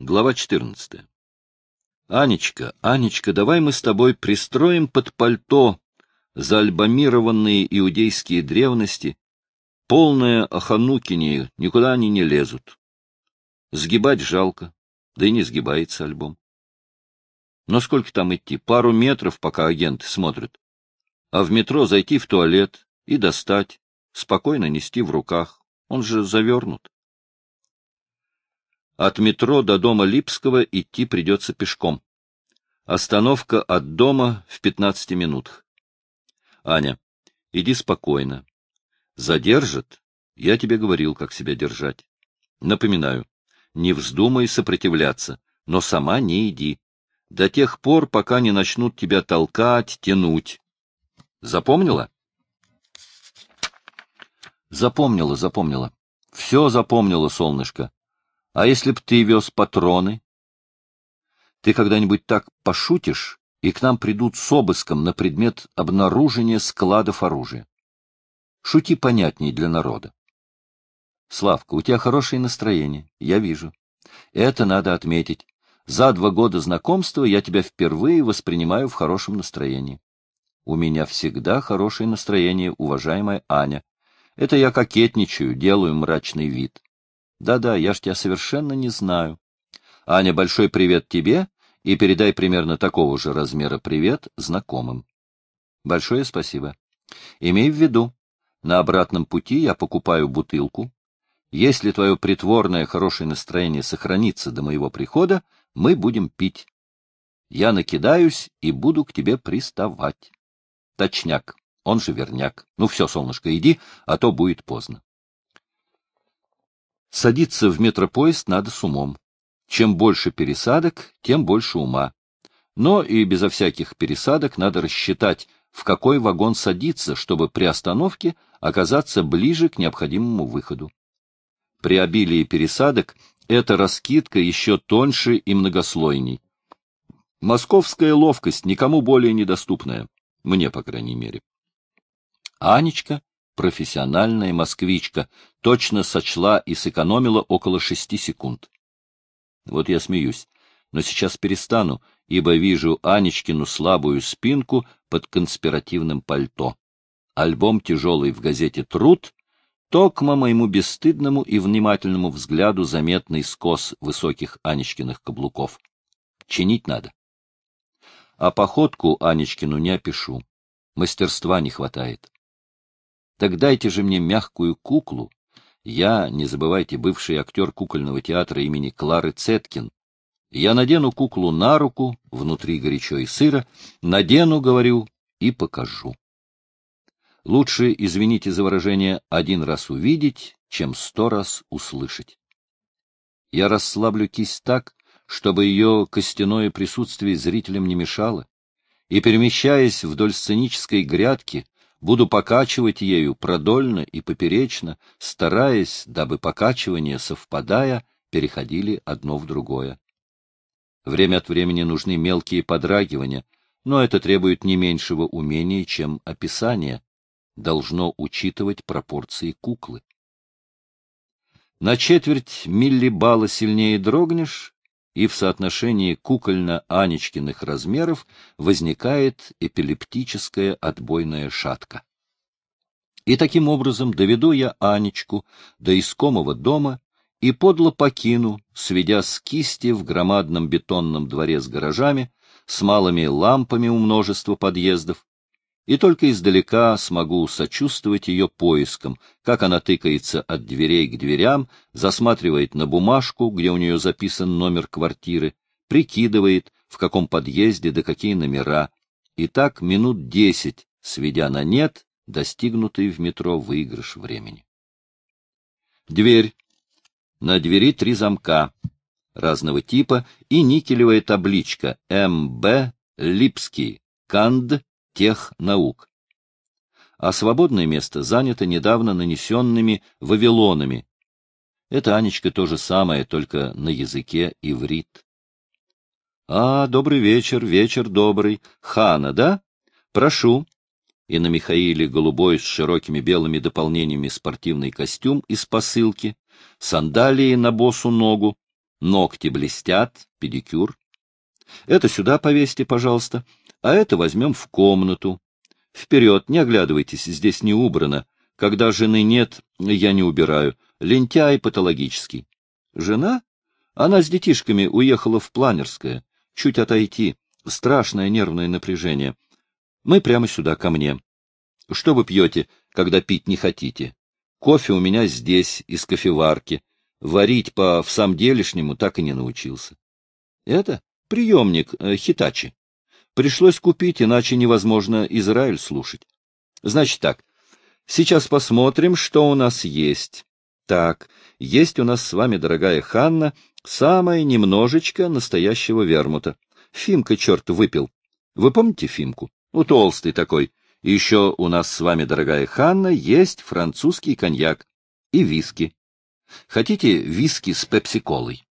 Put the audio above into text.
Глава 14. Анечка, Анечка, давай мы с тобой пристроим под пальто заальбомированные иудейские древности, полное оханукини, никуда они не лезут. Сгибать жалко, да и не сгибается альбом. Но сколько там идти? Пару метров, пока агенты смотрят. А в метро зайти в туалет и достать, спокойно нести в руках. Он же завернут. От метро до дома Липского идти придется пешком. Остановка от дома в 15 минутах. Аня, иди спокойно. Задержат? Я тебе говорил, как себя держать. Напоминаю, не вздумай сопротивляться, но сама не иди. До тех пор, пока не начнут тебя толкать, тянуть. Запомнила? Запомнила, запомнила. Все запомнила, солнышко. А если б ты вез патроны? Ты когда-нибудь так пошутишь, и к нам придут с обыском на предмет обнаружения складов оружия. Шути понятней для народа. Славка, у тебя хорошее настроение, я вижу. Это надо отметить. За два года знакомства я тебя впервые воспринимаю в хорошем настроении. У меня всегда хорошее настроение, уважаемая Аня. Это я кокетничаю, делаю мрачный вид. Да-да, я ж тебя совершенно не знаю. Аня, большой привет тебе и передай примерно такого же размера привет знакомым. Большое спасибо. Имей в виду, на обратном пути я покупаю бутылку. Если твое притворное хорошее настроение сохранится до моего прихода, мы будем пить. Я накидаюсь и буду к тебе приставать. Точняк, он же верняк. Ну все, солнышко, иди, а то будет поздно. Садиться в метропоезд надо с умом. Чем больше пересадок, тем больше ума. Но и безо всяких пересадок надо рассчитать, в какой вагон садиться, чтобы при остановке оказаться ближе к необходимому выходу. При обилии пересадок эта раскидка еще тоньше и многослойней. Московская ловкость никому более недоступная, мне, по крайней мере. Анечка профессиональная москвичка, точно сочла и сэкономила около шести секунд. Вот я смеюсь, но сейчас перестану, ибо вижу Анечкину слабую спинку под конспиративным пальто. Альбом тяжелый в газете «Труд», токмо моему бесстыдному и внимательному взгляду заметный скос высоких Анечкиных каблуков. Чинить надо. А походку Анечкину не опишу. Мастерства не хватает. Так дайте же мне мягкую куклу. Я, не забывайте, бывший актер кукольного театра имени Клары Цеткин. Я надену куклу на руку, внутри горячо и сыро, надену, говорю, и покажу. Лучше, извините за выражение, один раз увидеть, чем сто раз услышать. Я расслаблю кисть так, чтобы ее костяное присутствие зрителям не мешало, и, перемещаясь вдоль сценической грядки, Буду покачивать ею продольно и поперечно, стараясь, дабы покачивания, совпадая, переходили одно в другое. Время от времени нужны мелкие подрагивания, но это требует не меньшего умения, чем описание. Должно учитывать пропорции куклы. На четверть миллибала сильнее дрогнешь, и в соотношении кукольно-анечкиных размеров возникает эпилептическая отбойная шатка. И таким образом доведу я Анечку до искомого дома и подло покину, сведя с кисти в громадном бетонном дворе с гаражами, с малыми лампами у множества подъездов, и только издалека смогу сочувствовать ее поискам, как она тыкается от дверей к дверям, засматривает на бумажку, где у нее записан номер квартиры, прикидывает, в каком подъезде да какие номера, и так минут десять, сведя на нет, достигнутый в метро выигрыш времени. Дверь. На двери три замка разного типа и никелевая табличка МБ Липский, Канд, тех наук. А свободное место занято недавно нанесенными вавилонами. Это, Анечка, то же самое, только на языке иврит. А, добрый вечер, вечер добрый. Хана, да? Прошу. И на Михаиле голубой с широкими белыми дополнениями спортивный костюм из посылки, сандалии на босу ногу, Ногти блестят, педикюр. Это сюда повесьте, пожалуйста, а это возьмем в комнату. Вперед, не оглядывайтесь, здесь не убрано. Когда жены нет, я не убираю. Лентяй патологический. Жена? Она с детишками уехала в Планерское. Чуть отойти. Страшное нервное напряжение. Мы прямо сюда, ко мне. Что вы пьете, когда пить не хотите? Кофе у меня здесь, из кофеварки. Варить по в самом делешнему так и не научился. Это приемник э, Хитачи. Пришлось купить, иначе невозможно Израиль слушать. Значит так, сейчас посмотрим, что у нас есть. Так, есть у нас с вами, дорогая Ханна, самое немножечко настоящего вермута. Фимка, черт, выпил. Вы помните Фимку? Ну, толстый такой. И еще у нас с вами, дорогая Ханна, есть французский коньяк и виски. Хотите виски с пепси-колой?